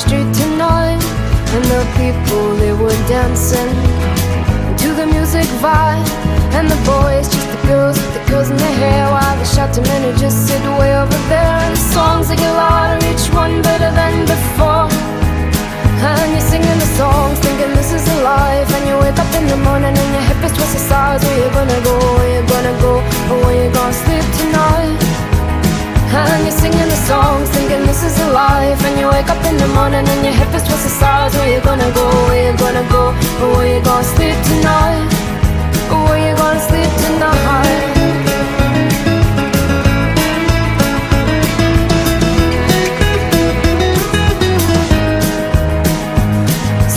street tonight. And the people, they were dancing to the music vibe. And the boys, just the girls with the girls in their hair. While the shouting men who just sit way over there. And the songs they get louder, each one better than before. And you're singing the songs, thinking this is a life. And you wake up in the morning and your hip is twisted sides. Where you gonna go? Wake up in the morning and your hip is twisted sides. Where you gonna go? Where you gonna go? Where you gonna sleep tonight? Where you gonna sleep tonight?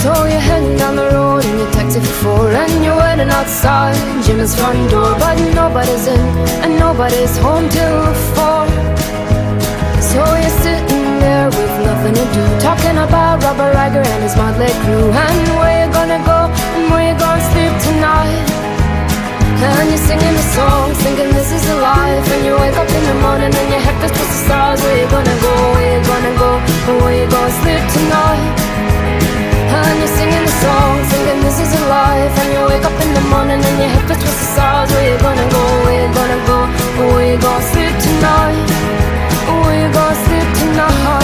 So you're heading down the road in your taxi for four And you're waiting outside Jimmy's front door But nobody's in and nobody's home till four Talking about Robert Riger and his motley crew. And where you gonna go? And where you gonna sleep tonight? And you're singing the songs, thinking this is a life. And you wake up in the morning and your head feels just the stars. Where you gonna go, where you gonna go, and where you gonna sleep tonight? And you're singing the song, thinking this is a life. And you wake up in the morning and your head feels twist the stars. Where you gonna go, where you gonna go? Or where you gonna sleep tonight? Where you gonna sleep tonight